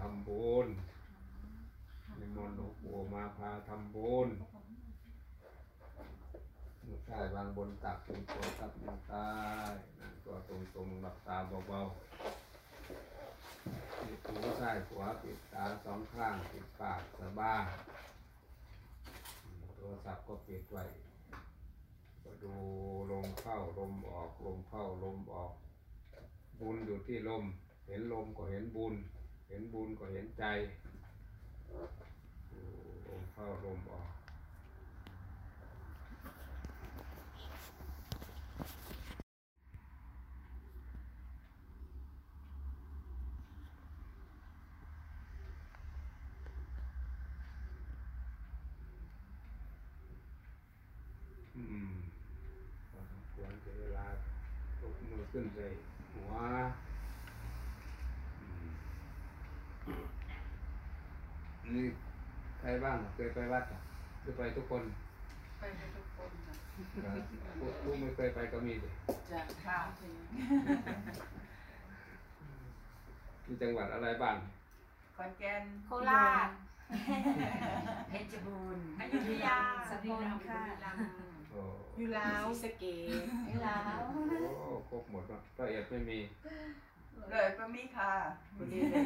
ทำบุญนิมนต์หลวงปู่มาพาทำบุญมือซ้วางบนตักเป็นตัวตับมือซ้ายนั่งตัวตรงหลับตาเบาๆปิดหูซ้ายขวาปิดตาสองข้างปิดปากสบายโทรศัพท์ก็ปิดไว้ก็ดูลมเข้าลมออกลมเข้าลมออก บุญอยู่ที่ลม เห็นลมก็เห็นบุญ เห็นบุญก็เห็นใจดูลมเข้าลมออกอืมพอสมควรเสียเวลาตกมือขึ้นใส่หัวอืม นี่ใครบ้างเคยไปวัดอะเคยไปทุกคนไปให้ทุกคนค่ะผู้ผู้ไม่เคยไปก็มีดิจะข้าวจริงที่จังหวัดอะไรบ้าง ขอนแก่นโคราชเพชรบูรณ์อยุธยาสกลค่ะโอ้อยู่ลาวศรีสะเกษเวลาวโอ้ครบหมดเนาะละเอียดไม่มี เลยก็มีค่ะบุรีเลย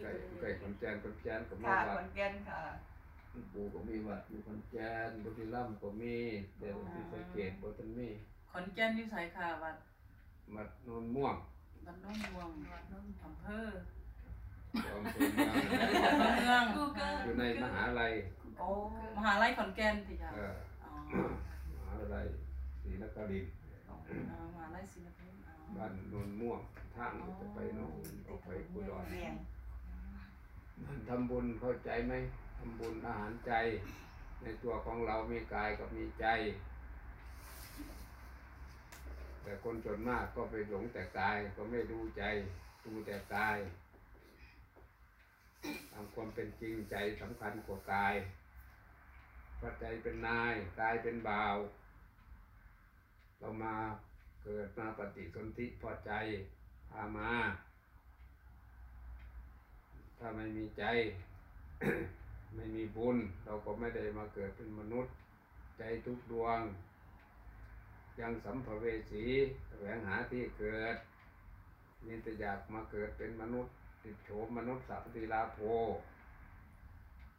ไก่ไก่ขอนแก่นขอนแก่นก็มีค่ะวัขดอนแก่นค่ะ ปู่ก็มีวัดอยู่ขอนแก่นบุรีรัมย์ก็มีแต่ที่สะเกษบ่ทันมีขอนแก่นอยู่ไสค่ะวัดวัดโนนม่วงวัดโน้นม่วงวัดโน้นอำเภออำเภอเมืองเมืองอยู่ในมหาลัยโอ้มหาลัยขอนแก่นติจ้ะเอออ๋อมหาลัยศรีนครินทร์อ่ามหาลัยศรีนครินทร์อ๋อบ้านโนนม่วง ทางจะไปโน่นออกไปกุดรเมียงมันทำบุญเข้าใจไหมทำบุญอาหารใจ ในตัวของเรามีกายกับมีใจ แต่คนส่วนมากก็ไปหลงแต่กายก็ไม่ดูใจดูแต่กายตามความเป็นจริงใจสำคัญกว่ากายเพราะใจเป็นนายกายเป็นบ่าว เรามาเกิดมาปฏิสนธิพอใจ พามา ถ้าไม่มีใจ ไม่มีบุญ เราก็ไม่ได้มาเกิดเป็นมนุษย์ ใจทุกดวง ยังสัมภเวสีแสวงหาที่เกิดนี่แต่อยากมาเกิดเป็นมนุษย์ ติดโฉมมนุษย์สัพพิลาโภ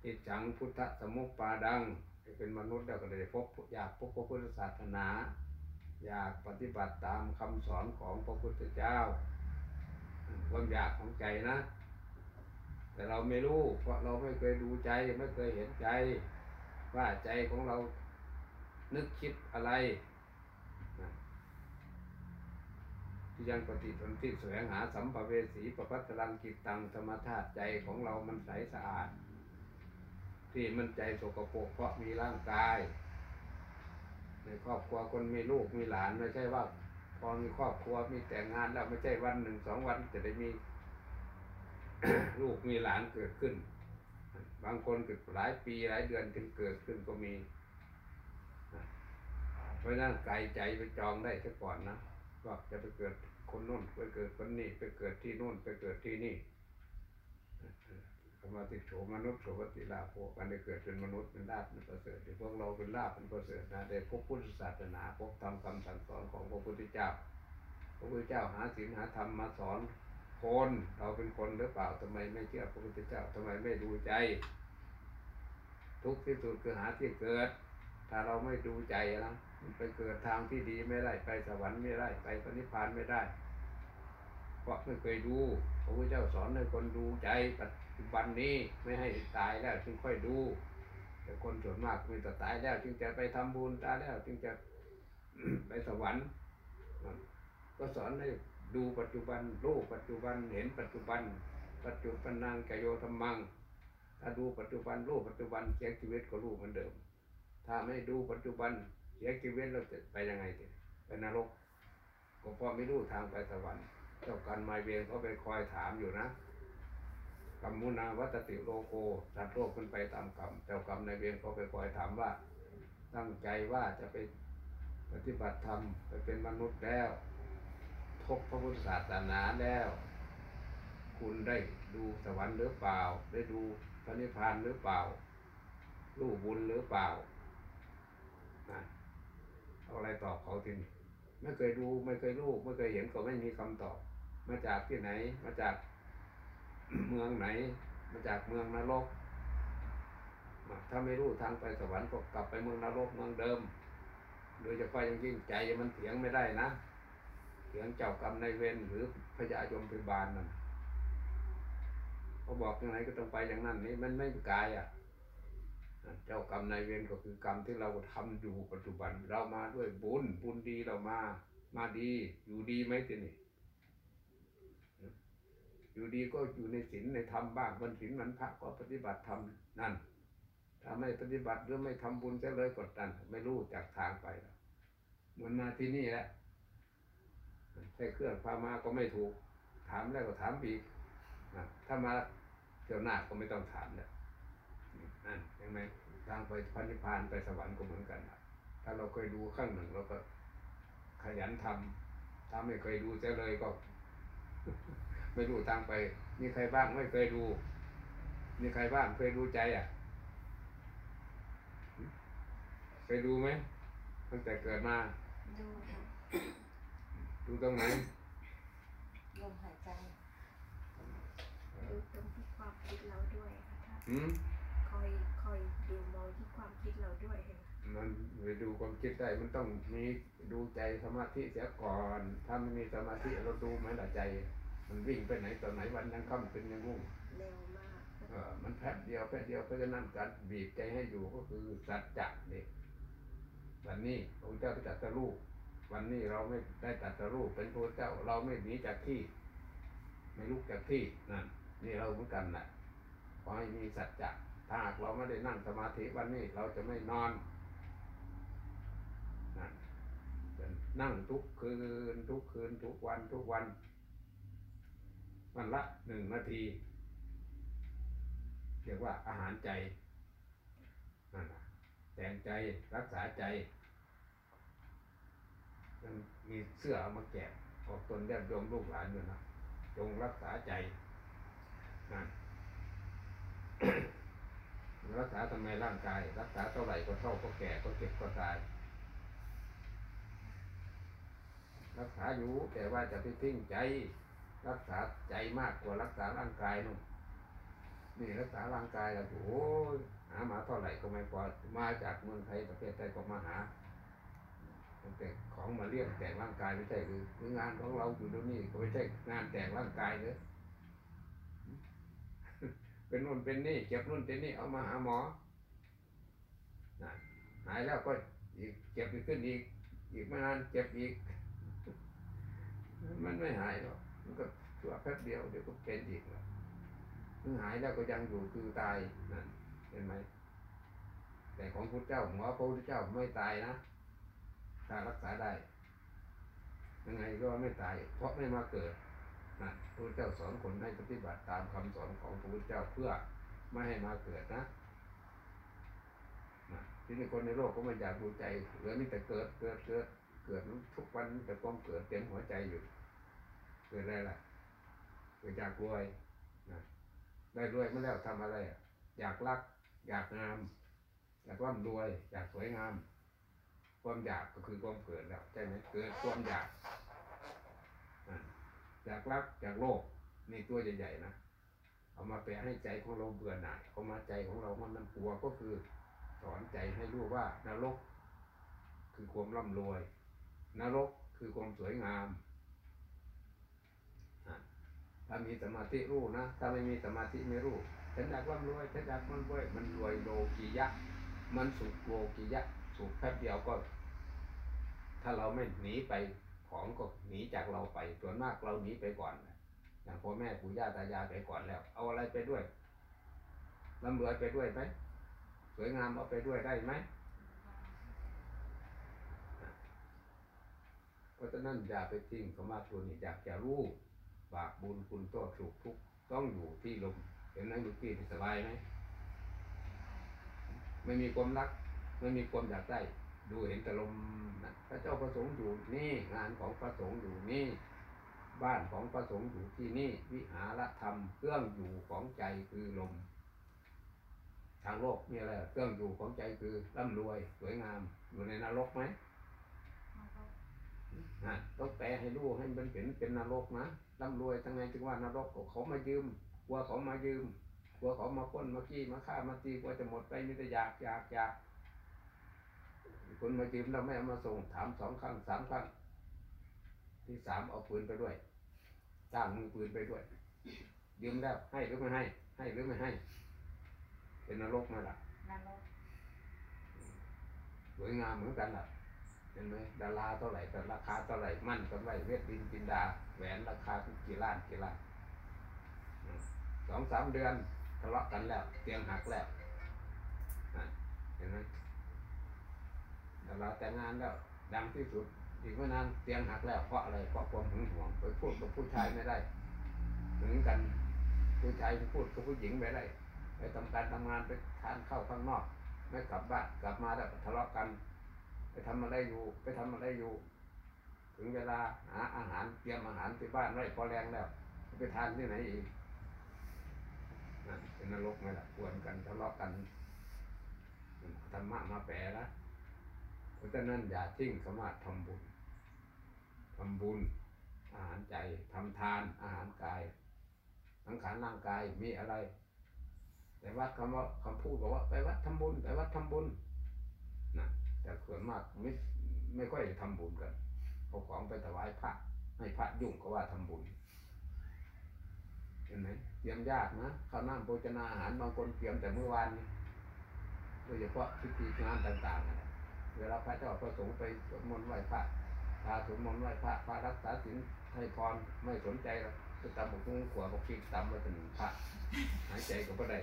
ติดจังพุทธสมุปปาดังจะเป็นมนุษย์แล้วก็เลยพบอยากพบพระพุทธศาสนา อยากปฏิบัติตามคำสอนของพระพุทธเจ้า ความอยากของใจนะ แต่เราไม่รู้ เพราะเราไม่เคยดูใจ ไม่เคยเห็นใจ ว่าใจของเรานึกคิดอะไรที่ยังปฏิสนธิแสวงหาสัมภเวสีประพัตรังกิตตังธรรมธาตุใจของเรามันใสสะอาด ที่มันใจสกปรกเพราะมีร่างกาย ในครอบครัวคนมีลูกมีหลานไม่ใช่ว่า พอมีครอบครัวมีแต่งงานแล้วไม่ใช่วันหนึ่งสองวันจะได้มี ลูกมีหลานเกิดขึ้น บางคนเกิดหลายปีหลายเดือนถึงเกิดขึ้นก็มีเพราะนั้นไกลใจไปจองได้ซะก่อนนะว่าจะไปเกิดคนนู้นไปเกิดคนนี้ไปเกิดที่นู้นไปเกิดที่นี่ คำว่าติโฉมนุษย์โสวติลาภกันได้เกิดเป็นมนุษย์เป็นลาภเป็นประเสริฐที่พวกเราเป็นลาภเป็นประเสริฐนะได้พบพุทธศาสนาพบธรรมคำสั่งสอนของพระพุทธเจ้า พระพุทธเจ้าหาศีลหาธรรมมาสอนคนเราเป็นคนหรือเปล่าทำไมไม่เชื่อพระพุทธเจ้าทำไมไม่ดูใจ ทุกข์ที่สุดคือหาที่เกิด ถ้าเราไม่ดูใจนะมันไปเกิดทางที่ดีไม่ได้ไปสวรรค์ไม่ได้ไปปณิพพานไม่ได้ เพราะไม่เคยดูพระพุทธเจ้าสอนให้คนดูใจปัจ จุบันนี้ไม่ให้ตายแล้วจึงค่อยดู แต่คนส่วนมากมีแต่ตายแล้ว จึงจะไปทำบุญตายแล้ว จึงจะไปสวรรค์ก็สอนให้ดูปัจจุบันรู้ปัจจุบันเห็นปัจจุบัน ปัจจุบันนางกโยธรรมัง ถ้าดูปัจจุบันรู้ปัจจุบันเสียชีวิตก็รู้เหมือนเดิม ถ้าไม่ดูปัจจุบันเสียชีวิตเราจะไปยังไงทีไปนรกก็พราะไม่รู้ทางไปสวรรค์เจ้ากันมาเวียนเขาไปคอยถามอยู่นะ กรรมุนาวัตติโลโกสัตว์โลกขึ้นไปตามกรรมเจ้ากรรมในเวียนเขาไปคอยถามว่า ตั้งใจว่าจะไปปฏิบัติธรรมไปเป็นมนุษย์แล้วพบพระพุทธศาสนาแล้ว คุณได้ดูสวรรค์หรือเปล่า ได้ดูพระนิพพานหรือเปล่า รู้บุญหรือเปล่านะเอาอะไรตอบเขาทีนี้ไม่เคยดูไม่เคยรู้ไม่เคยเห็นก็ไม่มีคำตอบ มาจากที่ไหนมาจาก เมืองไหน มาจากเมืองนรก ถ้าไม่รู้ทางไปสวรรค์ก็กลับไปเมืองนรกเมืองเดิม โดยเฉพาะอย่างยิ่งใจมันเถียงไม่ได้นะ เถียงเจ้ากรรมนายเวรหรือพยายมพยาบาลนั่นเขาบอกย่างไรก็ต้องไปอย่างนั้นนี่มันไม่กายอะ เจ้ากรรมนายเวรก็คือกรรมที่เราทำอยู่ปัจจุบัน เรามาด้วยบุญบุญดีเรามา มาดีอยู่ดีไหมทีนี่ อยู่ดีก็อยู่ในศีลในธรรมบ้างวันศีลวันพระก็ปฏิบัติธรรมนั่น ถ้าไม่ปฏิบัติหรือไม่ทำบุญจะเลยกดดัน ไม่รู้จากทางไปเหมือนมาที่นี่แหละใช้เครื่องพามาก็ไม่ถูก ถามแล้วก็ถามอีกถ้ามาเที่ยวหน้าก็ไม่ต้องถามแล้วนั่นเห็นไหมทางไปพันิพานไปสวรรค์ก็เหมือนกันถ้าเราเคยดูข้างหนึ่งเราก็ขยันทำถ้าไม่เคยดูจะเลยก็ ไม่รู้ทางไป มีใครบ้างไม่เคยดู มีใครบ้างเคยดูใจอะ เคยดูไหมตั้งแต่เกิดมา ดูค่ะดูตรงไหนลมหายใจดูตรงที่ความคิดเราด้วยค่ะท่านหืมคอยคอยดูมองที่ความคิดเราด้วยค่ะมันไปดูความคิดได้มันต้องมีดูใจสมาธิเสียก่อน ถ้าไม่มีสมาธิเราดูไหมล่ะใจ มันวิ่งไปไหนตอนไหนวันยังค่ำเป็นยังงุ่งเร็วมากเออมันแป๊บเดียวแป๊บเดียวเพราะฉะนั้นการบีบใจให้อยู่ก็คือสัจจะนี่วันนี้พระพุทธเจ้าไปตรัดสรูปวันนี้เราไม่ได้ตรัดสรูปเป็นพระพุทธเจ้าเราไม่หนีจากที่ ไม่ลุกจากที่นั่นนี่เราเหมือนกันแหละขอให้มีสัจจะถ้าหากเราไม่ได้นั่งสมาธิวันนี้เราจะไม่นอนนั่นจะนั่งทุกคืนทุกคืนทุกวันทุกวัน วันละหนึ่งนาที เรียกว่าอาหารใจนั่นน่ะแต่งใจรักษาใจยังมีเสื้อเอามาแจกออกตนญาติโยมลูกหลานอยู่นะจงรักษาใจนั่นรักษาทำไมร่างกาย รักษาเท่าไหร่ก็เท่าก็แก่ก็เจ็บก็ตาย รักษาอยู่แต่ว่าจะไปทิ้งใจ รักษาใจมากกว่ารักษาร่างกายนู่นนี่รักษาร่างกายแล้วโอ้ยหามาเท่าไหร่ก็ไม่พอมาจากเมืองไทยประเทศไทยก็มาหาแต่ของมาเรียกแต่งร่างกายไม่ใช่หรือหรืองานของเราอยู่ตรงนี้ก็ไม่ใช่งานแต่งร่างกายเลยเป็นนู่นเป็นนี่เจ็บนู่นเป็นนี่เอามาหาหมอนะหายแล้วก็อีกเจ็บอีกขึ้นอีกอีกไม่นานเจ็บอีกมันไม่หายหรอก มันก็ตัวแป๊บเดียวเดี๋ยวก็เป็นอีกแล้วถึงหายแล้วก็ยังอยู่คือตายนั่นเห็นไหมแต่ของพระเจ้าหมอพระพุทธเจ้าไม่ตายนะถ้ารักษาได้ ยังไงก็ไม่ตาย เพราะไม่มาเกิดนะพระพุทธเจ้าสอนคนให้ปฏิบัติตามคำสอนของพระพุทธเจ้าเพื่อไม่ให้มาเกิดนะนะที่นี่คนในโลกก็ไม่อยากดูใจเหลือนี่แต่เกิดเกิดเกิดเกิดทุกวันแต่ความเกิดเต็มหัวใจอยู่ เกิดอะไรล่ะเกิดจากรวยนะได้รวยมาแล้วทำอะไรอะอยากรัก อยากงาม อยากร่ำรวย อยากสวยงาม ความอยากก็คือความเกิดแล้วใช่ไหมเกิดความอยากอะอยากรักอยากโลภนี่ตัวใหญ่ๆนะเอามาแปลให้ใจของเราเบื่อหน่ายเอามาใจของเรามันมันกลัวก็คือสอนใจให้รู้ว่านรก คือความร่ำรวย นรกคือความสวยงาม ถ้ามีสมาธิรู้นะ ถ้าไม่มีสมาธิไม่รู้ฉันอยากร่ำรวยฉันอยากมันรวย มันรวยโลกียะ มันสุขโลกียะ สุขแป๊บเดียวก็ ถ้าเราไม่หนีไปของก็หนีจากเราไป ส่วนมากเราหนีไปก่อนอย่างพ่อแม่ปู่ย่าตายายไปก่อนแล้ว เอาอะไรไปด้วยร่ำรวยไปด้วยไหมสวยงามเอาไปด้วยได้ไหมเพราะฉะนั้นอย่าไปทิ้งสมาธินี่อยากจะรู้ บาปบุญคุณโทษสุขทุกข์ต้องอยู่ที่ลมเห็นนั่งอยู่ที่สบายไหมไม่มีความรัก ไม่มีความอยากได้ ดูเห็นแต่ลมนะพระเจ้าประสงค์อยู่นี่งานของพระสงฆ์อยู่นี่ บ้านของพระสงฆ์อยู่ที่นี่ วิหารธรรมเครื่องอยู่ของใจคือลม ทางโลกมีอะไรเครื่องอยู่ของใจคือร่ำรวยสวยงามอยู่ในนรกไหมนะต้องแปลให้รู้ให้มันเป็นเป็นนรกนะ ร่ำรวยทั้งไงจึงว่านรกก็เขามายืมกลัวเขามายืมกลัวเขามาปล้นมาขี้มาฆ่ามาตีกลัวจะหมดไปมีแต่อยากอยากอยากคนมายืมเราไม่เอามาส่งถามสองครั้งสามครั้งที่สามเอาปืนไปด้วยจ้างมือปืนไปด้วยยืมแล้วให้หรือไม่ให้ ให้หรือไม่ให้ เป็นนรกไหมล่ะนั่นรถสวยงามเหมือนกันล่ะ เห็นไหมดาราเท่าไหร่แต่ราคาเท่าไหร่มั่นกันไว้เวทดินจินดาแหวนราคากี่ล้านกี่ล้านสองสามเดือนทะเลาะกันแล้วเตียงหักแล้วเห็นไหมดาราแต่งงานแล้วดังที่สุดอีกไม่นานเตียงหักแล้วเพราะอะไรเพราะความหึงหวงไปพูดกับผู้ชายไม่ได้หึงกันผู้ชายพูดกับผู้หญิงไม่ได้ไปทำการทำงานไปทานข้าวข้างนอก ไม่กลับบ้านกลับมาแล้วทะเลาะกัน ไปทำอะไรอยู่ ไปทำอะไรอยู่ ถึงเวลาหาอาหารเตรียมอาหารที่บ้านไว้พอแรงแล้วไปทานที่ไหนอีกนั่นเป็นนรกไหมล่ะกวนกันทะเลาะกันธรรมะมาแปลนะเพราะฉะนั้นอย่าทิ้งสมาธิทำบุญทำบุญ อาหารใจทำทานอาหารกายสังขารร่างกายมีอะไร แต่วัดคำว่าคำพูดบอกว่าไปวัดทำบุญไปวัดทำบุญนะ แต่ส่วนมากไม่ไม่ค่อยทำบุญกันเอาของไปถวายพระให้พระยุ่งก็ว่าทำบุญเห็นไหมเตรียมยากนะข้าวน้ำโภชนาอาหารบางคนเตรียมแต่เมื่อวานนี้โดยเฉพาะพิธีงานต่างๆนะเวลาพระเจ้าประสงค์ไปสวดมนต์ไหว้พระพาสวดมนต์ไหว้พระพระรักษาศีลให้พรไม่สนใจหรอกจะตำบุกหุ้งขวบกพริกตำไว้เป็นพระหายใจก็บ่ได้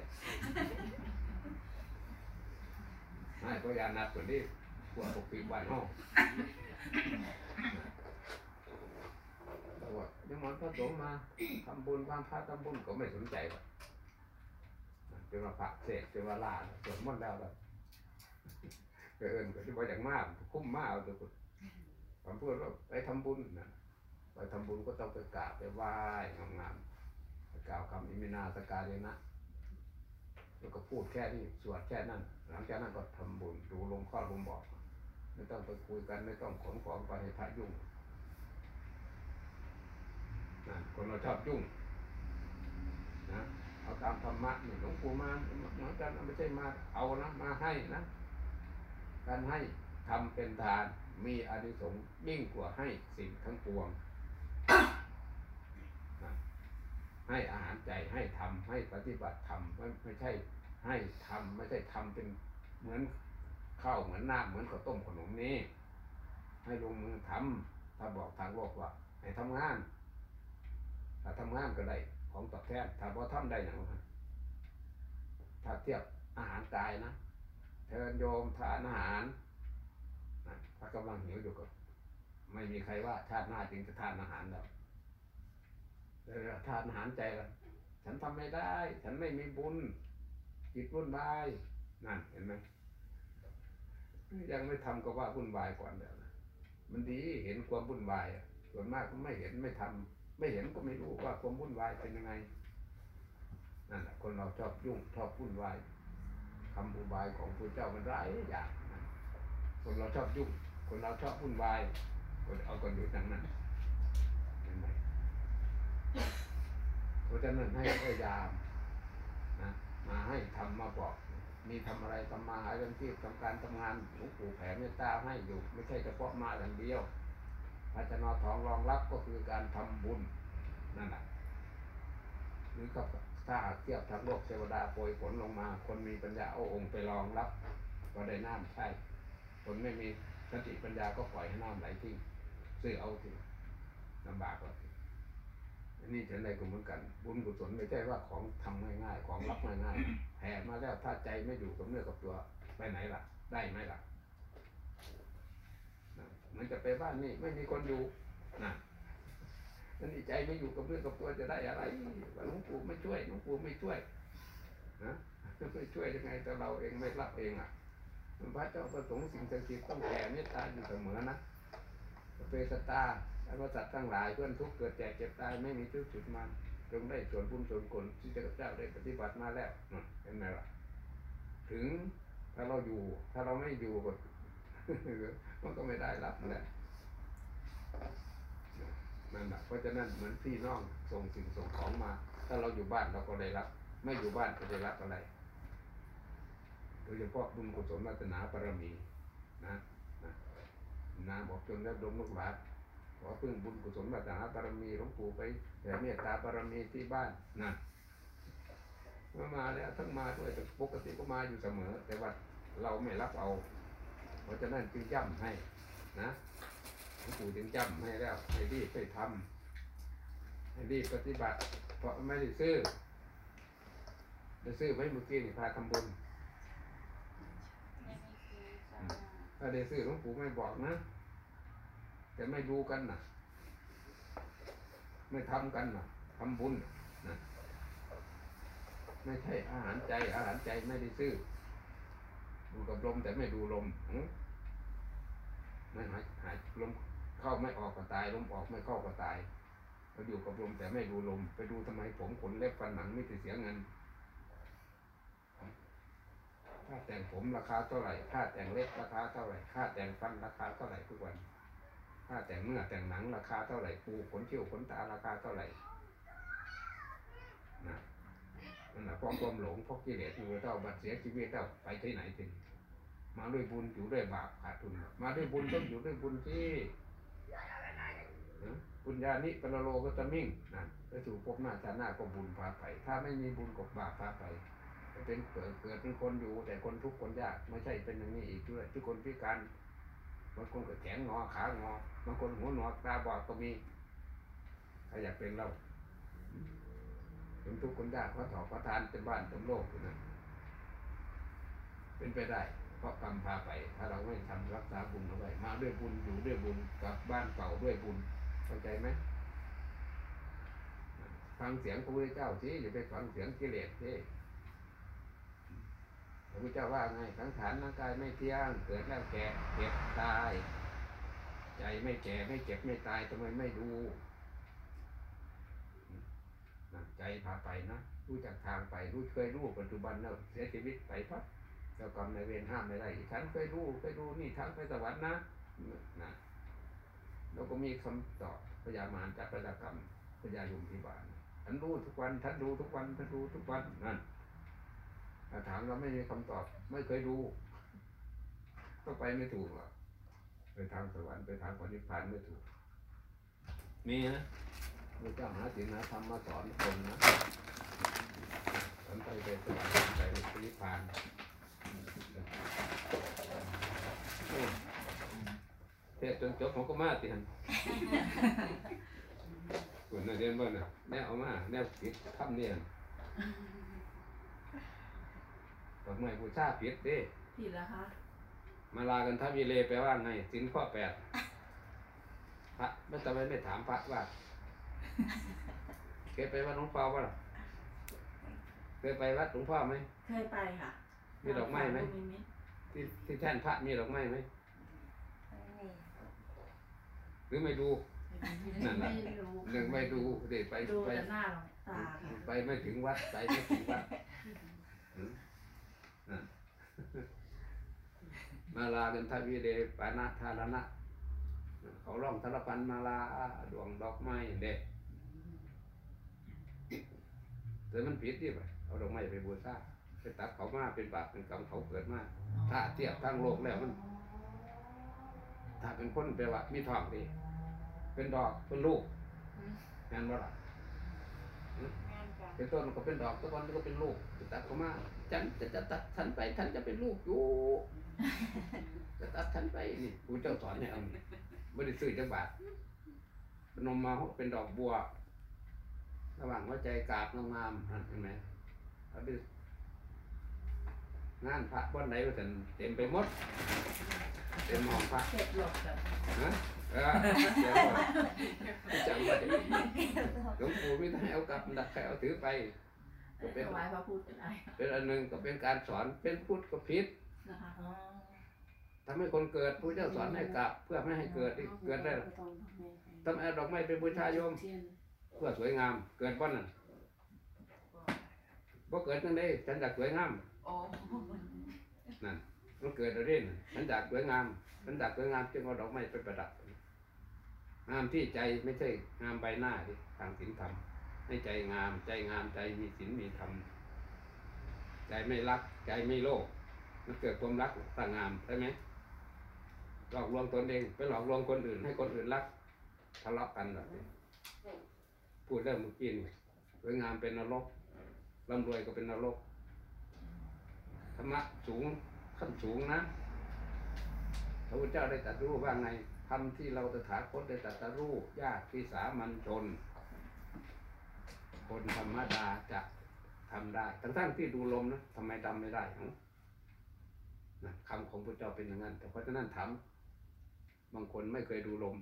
ไม่ก็ยานัดตัวนี้ วปกปิดบ้านห้องแต่ว่ายังมันพระสงฆ์มาทำบุญความพระทำบุญก็ไม่สนใจหรอกเป็นว่าพระเสกเป็นว่าลาสวดมนต์แล้วแบบเกินก็ที่บอกอย่างมากคุ้มมากเอาตัวผมพูดว่าไปทำบุญนะไปทำบุญก็ต้องไปกราบไปไหว้งามๆกล่าวคำอิมินาสการเลยนะแล้วก็พูดแค่นี้สวดแค่นั้น หลังจากนั้นก็ทำบุญดูลงข้อลงบอก ไม่ต้องไปคุยกันไม่ต้องขนของไปให้พระยุ่งนะคนเราชอบยุ่งนะเอาตามธรรมะนี่หลวงปู่มาเหมือนกันไม่ใช่มาเอานะมาให้นะการให้ทำเป็นทานมีอานิสงส์ยิ่งกว่าให้สิ่งทั้งปวง ให้อาหารใจให้ทำให้ปฏิบัติธรรมไม่ไม่ใช่ให้ทำไม่ใช่ทำเป็นเหมือน ข้าวเหมือนน้ำเหมือนข้าวต้มขนมนี้ ให้ลงมือทำถ้าบอกทางโลกว่า ให้ทำงาน ถ้าทำงานก็ได้ของตอบแทนถ้าพอทำได้อย่างไรถ้าเทียบอาหารกายนะเทินโยมทานอาหารนะถ้ากำลังหิวอยู่ก็ ไม่มีใครว่าชาติหน้าจึงจะทานอาหารแล้วทานอาหารใจละฉันทำไม่ได้ ฉันไม่มีบุญจิตวุ่นวายนั่นเห็นไหม ยังไม่ทำก็ว่าวุ่นวายก่อนเดี๋ยวนะมันดีเห็นความวุ่นวายส่วนมากก็ไม่เห็นไม่ทำไม่เห็นก็ไม่รู้ว่าความวุ่นวายเป็นยังไงนั่นแหละคนเราชอบยุ่งชอบวุ่นวายคำวุ่นวายของพระเจ้ามันร้ายอย่างนะคนเราชอบยุ่ง คนเราชอบวุ่นวายคนเอากันอยู่ทั้งนั้นเห็นไหมเพราะฉะนั้นให้พยายามนะมาให้ทำมาบอก มีทำอะไรทำมาหาเรื่องที่ทำการทำงานหลวงปู่แผ่เมตตาให้อยู่ ไม่ใช่เฉพาะมาอย่างเดียวภาชนะทองรองรับก็คือการทำบุญนั่นแหละหรือกับถ้าหากเทียบทางโลกเทวดาโปรยฝนลงมา คนมีปัญญาเอาองค์ไปรองรับ ก็ได้น้ำใช่คนไม่มีสติปัญญาก็ปล่อยให้น้ำไหลทิ้งซื้อเอาทิ้งลำบากก็อัน นี้ฉันใดก็เหมือนกัน บุญกุศลไม่ใช่ว่าของทำง่ายๆ ของรับง่ายๆแผ่มาแล้วถ้าใจไม่อยู่กับเนื้อกับตัวไปไหนล่ะ ได้ไหมล่ะเหมือนจะไปบ้านนี่ไม่มีคนอยู่นะนั่นนี่ใจไม่อยู่กับเนื้อกับตัวจะได้อะไรว่าหลวงปู่ไม่ช่วยหลวงปู่ไม่ช่วยนะไม่ช่วยยังไงแต่เราเองไม่รับเองอะพระเจ้าประสงค์สิ่งศักดิ์สิทธิ์ต้องแผ่เมตตาอยู่เสมอนะเปสตา อรสัตว์ทั้งหลายเพื่อนทุกเกิดแก่เจ็บตายไม่มีทุกข์สุดมันจงได้ส่วนบุญส่วนกุศลที่เจ้าได้ปฏิบัติมาแล้วเห็นไหมล่ะ ถึงถ้าเราอยู่ ถ้าเราไม่อยู่ก็มันก็ไม่ได้รับนั่นแหละนั่นแหละเพราะฉะนั้นเหมือนพี่น้องส่งสิ่งส่งของมา ถ้าเราอยู่บ้านเราก็ได้รับ ไม่อยู่บ้านก็ได้รับอะไรโดยเฉพาะบุญกุศลวาสนาบารมีนะนะนาบอกจนแล้วดมลูกหลาน ขอพึ่งบุญกุศลวาสนาบารมีหลวงปู่ไปแผ่เมตตาบารมีที่บ้านนะเมื่อมาแล้วทั้งมาด้วยแต่ปกติก็มาอยู่เสมอ แต่ว่าเราไม่รับเอา เพราะฉะนั้นจึงย้ำให้นะหลวงปู่จึงย้ำให้แล้วให้รีบไปทำให้รีบปฏิบัติ เพราะไม่ได้ซื้อได้ซื้อไว้เมื่อกี้นี่พาทำบุญถ้าได้ซื้อหลวงปู่ไม่บอกนะ แต่ไม่ดูกันนะไม่ทำกันนะทำบุญนะไม่ใช่อาหารใจ อาหารใจไม่ได้ซื้อ ดูกับลมแต่ไม่ดูลมไม่หายหายลมเข้าไม่ออกก็ตายลมออกไม่เข้าก็ตายเราอยู่กับลมแต่ไม่ดูลม ไปดูทำไมผมขนเล็บฟันหนังไม่ติเสียเงินค่าแต่งผมราคาเท่าไหร่ค่าแต่งเล็บราคาเท่าไหร่ค่าแต่งฟันราคาเท่าไหร่ทุกวัน ค่าแต่งเนื้อแต่งหนังราคาเท่าไหร่ปูขนเขี้ยวขนตาราคาเท่าไหร่นะนั่นแหละเพราะความหลงพราะกิเลสอยู่เท่าบัตรเสียชีวิตเท่าไปที่ไหนถึง มาด้วยบุญอยู่ด้วยบาปขาดทุนมาด้วยบุญต้องอยู่ด้วยบุญที่บุญญาณิปรโลก็ตมิ่งนะไปสู่ภพหน้าชาหน้าก็บุญพาไป ถ้าไม่มีบุญก็บาปพาไปเป็นเกิดเกิดเป็นคนอยู่แต่คนทุกข์คนยากไม่ใช่เป็นอย่างนี้อีกด้วยทุกคนพิการ บางคนก็แขนงอขางอบางคนหัวหนวกตาบอดก็มีใครอยากเป็นเราเป็นทุกข์คนยากเพราะถอประทานเป็นบ้านเป็นโลกอยู่นะเป็นไปได้ เพราะกรรมพาไป ถ้าเราไม่ทำรักษาบุญเอาไว้มาด้วยบุญอยู่ด้วยบุญกลับบ้านเก่าด้วยบุญเข้าใจไหมฟังเสียงพระพุทธเจ้าสิอย่าไปฟังเสียงกิเลสสิ พระพุทธเจ้าว่าไงสังขารร่างกายไม่เที่ยง เกิดแล้วแก่เจ็บตาย ใจไม่แก่ไม่เจ็บไม่ตายทำไมไม่ดูนะใจพาไปนะรู้จักทางไปรู้เคยรู้ปัจจุบันแล้วเสียชีวิตไปปั๊บเจ้ากรรมในายเวรห้ามไม่ได้ฉันเคยรู้เคยรู้นี่ทางไปสวรรค์นะนะเราก็มีคำตอบพยามารจักประกรรมพยายมพิบาลฉันรู้ทุกวันฉันดูทุกวันฉันดูทุกวันนั่น ถ้าถามเราไม่มีคำตอบ ไม่เคยดูก็ไปไม่ถูกหรอกไปทางสวรรค์ไปทางปณิพพานไม่ถูก มีนะพระเจ้าหาศีลหาธรรมมาสอนคนนะสอนไปไปสวรรค์ไปไปปณิพพานเอ้ยเทศจนจบผมก็มาติหันคนน่ะเรียนเบ่น่ะแนวเอามาแนวผิดคำเนี่ ยดอกไม้บูชาผิดเด้ผิดแล้วคะมาลากันทัพยีเลแปลว่าไงสินข้อแปดพระไม่ทำไมไม่ถามพระว่าเคยไปวัดหลวงพ่อป่ะล่ะเคยไปวัดหลวงพ่อไหมเคยไปค่ะมีดอกไม้ไหมลูนิตที่ที่แท่นพระมีดอกไม้ไหมไม่มีหรือไม่ดูนั่นแหละไม่รู้หนึ่งไม่ดูเด็ไปดูไปแต่หน้าหลวงตาค่ะไปไม่ถึงวัดไปไม่ถึงวัดหืมนั่น มาลากันทัพยีเลปานะทารณะ เขาร้องทรพันมาลาดวงดอกไม้เด็กแต่มันผิดดิบเอาดอกไม้ไปบูชาไปตัดเขามาเป็นบาปเป็นกรรมเขาเกิดมาถ้าเทียบทั้งโลกแล้วมัน ถ้าเป็นคนแปลว่ามีทองดี เป็นดอกเป็นลูกงานว่าล่ะงานกัน เป็นต้นมันก็เป็นดอกต้นมันก็เป็นลูกไปตัดเขามาฉันจะจะตัดฉันไปฉันจะเป็นลูกอยู่จะตัดฉันไปนี่กูเจ้าสอนให้เอานี่ไม่ได้ซื้อจักบาทพนมมาเป็นดอกบัว ระหว่างหัวใจกราบงามๆนั่นเห็นไหมเอาไปงานพระวันไหนก็เต็มไปหมดเต็มห้องพระเสร็จหลบแบบนะเออเดี๋ยวก่อนจำไว้หลวงปู่ไม่ได้ให้เอากลับดักใครเอาถือไปก็เป็นถวายพระพุทธเป็นไรเป็นอันหนึ่งก็เป็นการสอนเป็นพุทธก็ผิดนะคะอ๋อทำให้คนเกิดผู้เจ้าสอนให้กลับ เพื่อไม่ให้เกิดอีกเกิดได้ก็ต้องแม่ไปทำไมเอาดอกไม้ไปบูชาโยมเทียนเพื่อสวยงามเกิดวันน่ะบ่เกิดจังไดฉันอยากสวยงามโอ้นั่นมันเกิดอะไรน่ะฉันอยากสวยงามฉันอยากสวยงามจึงเอาดอกไม้ไปประดับ งามที่ใจไม่ใช่งามใบหน้าดิทางศีลธรรมให้ใจงาม ใจงามใจมีศีลมีธรรมใจไม่รัก ใจไม่โลภมันเกิดความรักต่างงามใช่ไหมหลอกลวงตนเองไปหลอกลวงคนอื่น ให้คนอื่นรักทะเลาะกันแบบนี้พูดเรื่องเมื่อกี้นี่สวยงามเป็นนรกร่ำรวยก็เป็นนรกธรรมะสูงขั้นสูงนะพระพุทธเจ้าได้ตรัสรู้ว่าไง ทำที่เราตถาคตได้ตรัสรู้ยากที่สามัญชน คนธรรมดาจะทำได้ ทั้งทั้งๆที่ดูลมนะทำไมทำไม่ได้นะคำของพระเจ้าเป็นอย่างนั้น แต่เพราะฉะนั้นถามบางคนไม่เคยดูลม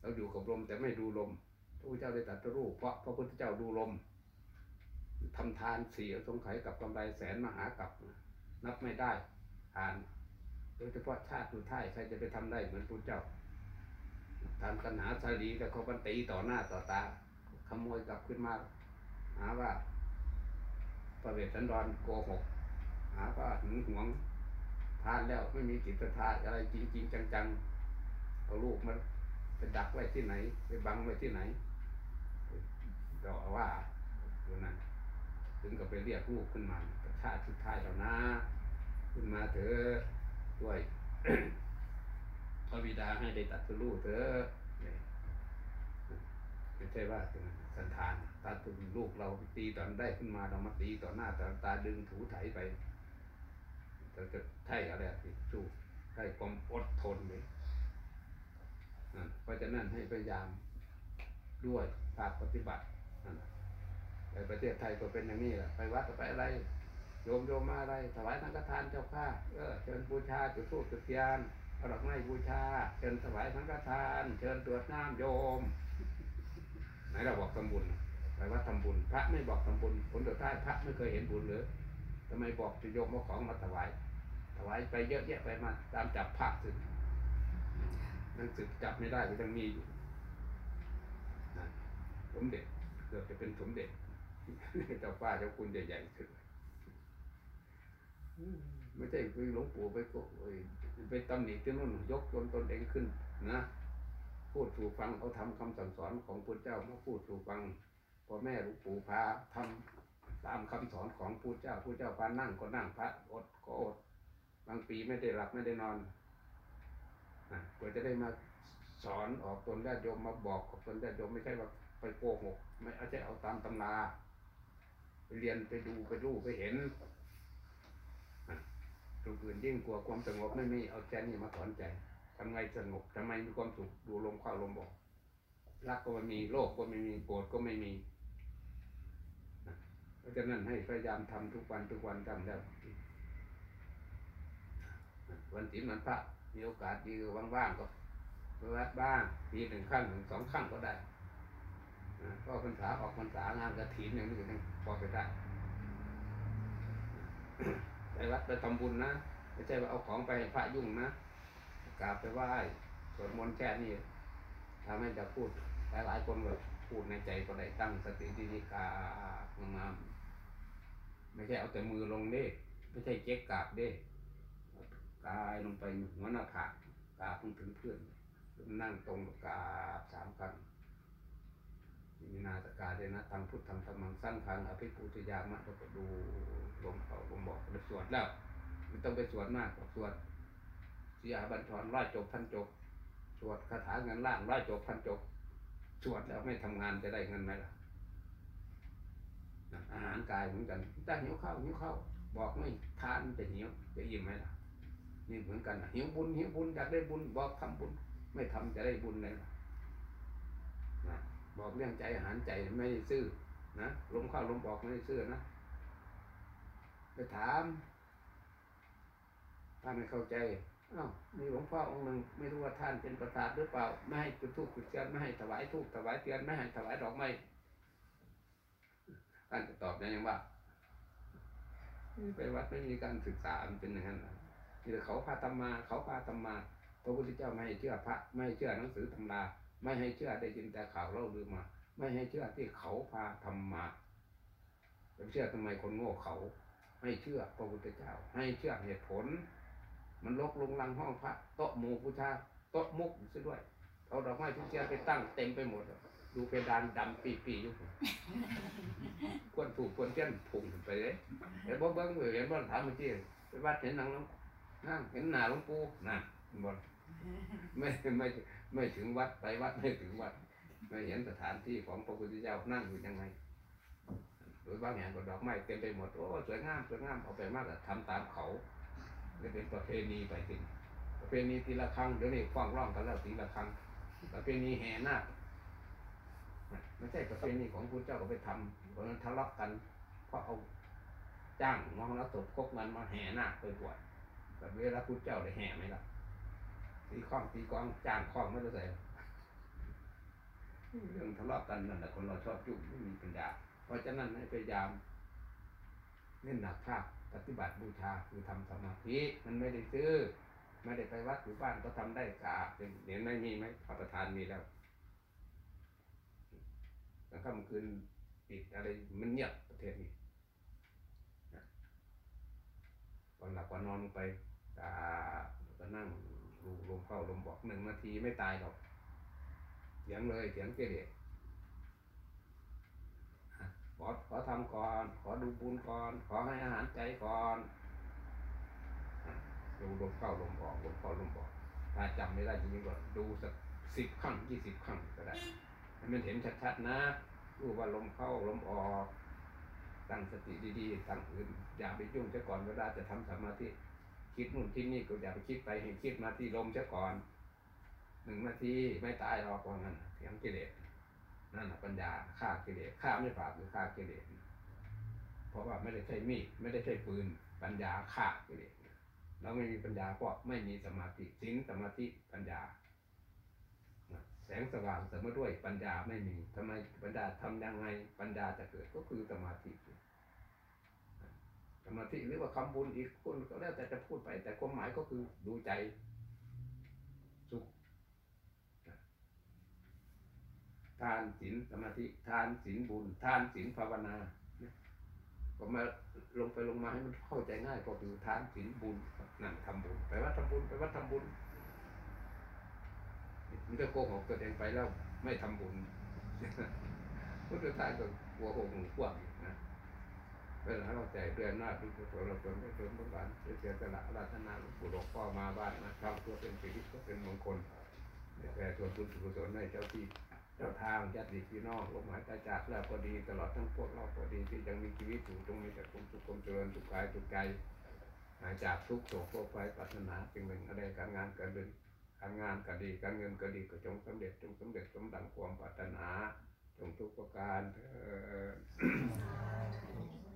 เราอยู่กับลมแต่ไม่ดูลมพระพุทธเจ้าได้ตรัสรู้เพราะพระพุทธเจ้าดูลมทำทานเสียสงไขยกับกำไรแสนมหากับนับไม่ได้ทาน โดยเฉพาะชาติสุดท้ายใครจะไปทำได้เหมือนพระเจ้าทำกันหาชาลีแต่เขาบันตีต่อหน้าต่อตา ขโมยกลับขึ้นมา หาว่าพระเวสสันดรโกหก หาว่าหึงหวงทานแล้วไม่มีจิตทานอะไรจริงจริงจังๆเอาลูกมันไปดักไว้ที่ไหน ไปบังไว้ที่ไหนเราว่าตัวนั้นถึงกับไปเรียกลูกขึ้นมาชาติสุดท้ายแล้วนะ ขึ้นมาเถอะ ด้วยพระบิดาให้ได้ตัดสู้เถอะไม่ใช่ว่าสันทานตาตุนลูกเราตีตอนได้ขึ้นมาเรามาตีต่อหน้าต่อตาดึงถูไถไปเราจะใช่อะไรที่สู้ใช่ความอดทนเลยอะเพราะฉะนั้นให้พยายามด้วยภาคปฏิบัตินั่นน่ะในประเทศไทยก็เป็นอย่างนี้แหละไปวัดก็ไปอะไร โยมโยมมาอะไรถวายสังฆทานเจ้าข้าเออเชิญบูชาจุดธูปจุดเทียนเอาดอกไม้บูชา เชิญถวายสังฆทาน เชิญตรวจน้ำโยมไหนเราบอกทำบุญไปวัดทำบุญ พระไม่บอกทำบุญผลสุดท้ายพระไม่เคยเห็นบุญเลยทำไมบอกจะโยมเอาของมาถวาย ถวายไปเยอะแยะไปมาตามจับพระสึกนั่นสึกจับไม่ได้ก็ยังมีอยู่สมเด็จเกือบจะเป็นสมเด็จเจ้าป้าเจ้าคุณใหญ่ๆสุด ไม่ใช่คือหลวงปู่ไปกเอยไปตำหนิที่นู่นยกตนตนเองขึ้นนะ พูดสู่ฟังเขาทำคำสั่งสอนของพุทธเจ้ามาพูดสู่ฟังพ่อแม่หลวงปู่พาทำตามคำสอนของพุทธเจ้าพุทธเจ้าพานั่งก็นั่งพระอดก็อด บางปีไม่ได้หลับไม่ได้นอนกว่าจะได้มาสอนออกตนญาติโยมมาบอกกับตนญาติโยมไม่ใช่ว่าไปโกหกไม่เอาใช่เอาตามตำราไปเรียนไปดูไปรู้ไปเห็น ทุกอื่นยิ่งกว่าความสงบไม่มีเอาใจนี่มาสอนใจทำไงสงบทำไมมีความสุขดูลมเข้าลมออกรักก็ไม่มีโลภก็ไม่มีโกรธก็ไม่มีเพราะฉะนั้นให้พยายามทำทุกวันทุกวันทำแล้ววันศีลวันพระมีโอกาสดีว่างๆก็ไปวัดบ้างปีหนึ่งครั้งหนึ่งสองครั้งก็ได้ก็พรรษาออกพรรษางานกระถินอย่างนี้ก็ยังพอไปได้ วัดไปทำบุญนะไม่ใช่ว่าเอาของไปให้พระยุ่งนะกราบไปไหว้สวดมนต์แค่นี้ทำให้จะพูดหลายๆคนก็พูดในใจก็ได้ตั้งสติดีๆกางามไม่ใช่เอาแต่มือลงเด้ไม่ใช่เจ๊กกราบเด้กายลงไปหัวหน้าผากกราบลงถึงเพื่อนนั่งตรงกราบสามครั้ง มีนาตกาเลยนะทางพุทธทางธรรมังสร้างทางอภิปูชยามะเราก็ดูลมเขาลมบอกไปสวดแล้วไม่ต้องไปสวดมากสวดสียบัญชรร้อยจบพันจบสวดคาถาเงินล่างร้อยจบพันจบสวดแล้วไม่ทำงานจะได้เงินไหมล่ะอาหารกายเหมือนกันถ้าหิวข้าวหิวข้าวบอกไม่ทานจะหิวจะอิ่มไหมล่ะนี่เหมือนกันหิวบุญหิวบุญอยากได้บุญบอกทำบุญ ไม่ทำจะได้บุญเลยนะนะ บอกเรื่องใจอาหารใจไม่ได้ซื่อนะลมเข้าลมบอกไม่ได้ซื่อนะไปถามถ้าไม่เข้าใจอ้าวมีหลวงพ่อองค์หนึ่งไม่รู้ว่าท่านเป็นประสาทหรือเปล่า ไม่ให้จุดธูปจุดเทียนไม่ให้ถวายธูปถวายเทียนไม่ให้ถวายดอกไม้ท่านจะตอบได้ยังว่าไปวัดไม่มีการศึกษามันเป็นอย่างนั้นนี่เขาพาทำมา เขาพาทำมา พระพุทธเจ้าไม่ให้เชื่อพระไม่ให้เชื่อหนังสือตำรา ไม่ให้เชื่อได้ยินแต่ข่าวเล่าลือมา ไม่ให้เชื่อที่เขาพาทำมาจะเชื่อทำไมคนโง่เขา ให้เชื่อพระพุทธเจ้า ให้เชื่อเหตุผล มันลกลงลังห้องพระโต๊ะหมู่บูชาโต๊ะมุกซะด้วยเอาดอกไม้ทุกเทียนไปตั้งเต็มไปหมดดูเพดานดำปีปีอยู่ควรถูกควรเทียนพุ่งไปเลยเห็นบ่เบิ้งเห็นบ่ถามเมื่อกี้ไปวัดเห็นนังหลวงนั่งเห็นหน้าหลวงปู่นั่นเห็นบ่ ไม่ไม่ไม่ถึงวัดไปวัดไม่ถึงวัด ไม่เห็นสถานที่ของพระพุทธเจ้านั่งอยู่ยังไงโดยบางแห่งก็ดอกไม้เต็มไปหมดโอ้สวยงามสวยงามเอาไปมากแต่ทำตามเขานี่เป็นประเพณีไปถึงประเพณีตีละครั้งเดี๋ยวนี้ฟ้องร้องกันแล้วตีละครั้งประเพณีแห่นาคไม่ใช่ประเพณีของพระเจ้าก็ไปทำเพราะนั้นทะเลาะกันเพราะเอาจ้างมองแล้วตบคกเงินมาแห่นาคไปบวชแต่เวลาพุทธเจ้าได้แห่ไหมล่ะ ตีข้องตีกองจางข้องไม่ได้ใส่เรื่องทะเลาะกันนั่นแหละคนเราชอบยุ่งไม่มีปัญญา เพราะฉะนั้นให้พยายามเน้นหนักภาคปฏิบัติบูชาคือทำสมาธิมันไม่ได้ซื้อ ไม่ได้ไปวัดหรือบ้านก็ทำได้สะอาดเป็นเดี๋ยไม่มีไหมพระประธานมีแล้วแล้วค่ำคืนปิดอะไรมันเงียบประเทศนี้นะก่อนหลับก่อนนอนลงไปตาก็นั่ง ดูลมเข้าลมบอกหนึ่งนาทีไม่ตายหรอกเสียงเลยเสียงเกเรอะขอขอทำก่อน ขอดูบุญก่อน ขอให้อาหารใจก่อนดูลมเข้าลมออกลมเข้าลมออกถ้าจำไม่ได้จริงๆก็ดูสักสิบครั้งยี่สิบครั้งก็ได้ให้มันเห็นชัดๆนะรู้ว่าลมเข้าลมออก ตั้งสติดีๆตั้งอื่นอย่าไปยุ่งซะก่อนเวลาจะทำสมาธิ คิดนู่นคิดนี่ก็อย่าไปคิดไปให้คิดมาที่ลมซะก่อนหนึ่งนาทีไม่ตายหรอกว่างั้นเสียงกิเลสนั่นแหะปัญญาฆ่ากิเลสฆ่าไม่ปราบหรือฆ่ากิเลสเพราะว่าไม่ได้ใช้มีดไม่ได้ใช้ปืนปัญญาฆ่ากิเลสเราไม่มีปัญญาเพราะไม่มีสมาธิสิงสมาธิปัญญา แสงสว่างเสริมมาด้วยปัญญาไม่มีทำไมปัญญาทำยังไงปัญญาจะเกิดก็คือสมาธิ สมาธิหรือว่าคำบุญอีกคนก็แล้วแต่จะพูดไป แต่ความหมายก็คือดูใจสุขทานศีลสมาธิทานศีลบุญ ทานศีลภาวนาเนี่ยผมมาลงไปลงมาให้มันเข้าใจง่ายก็คือทานศีลบุญนั่นทำบุญไปวัดทำบุญไปวัดทำบุญมันจะโกหกตัวเองไปแล้วไม่ทำบุญพุทธทาสก็กลัวหกหมู่พวก อีกนะเวลาเราใจเดือนหน้าดูตัวเราจนไม่จนบางวันเสียสละรัตนาหลวงปู่หลวงพ่อมาบ้านนะทำตัวเป็นชีวิตก็เป็นมงคลแต่ส่วนบุญกุศลให้เจ้าที่เจ้าทางญาติพี่น้องลมหายใจจากแล้วก็ดีตลอดทั้งพวกเราก็ดีที่ยังมีชีวิตอยู่จงมีแต่ความสุขความเจริญสุขกายสุขใจหายจากทุกโศกโรคภัยปรารถนาสิ่งหนึ่งอะไรการงานการเดินการงานก็ดีการเงินก็ดีก็จงสำเร็จจงสำเร็จสมดังความปรารถนาจงทุกประการเถิด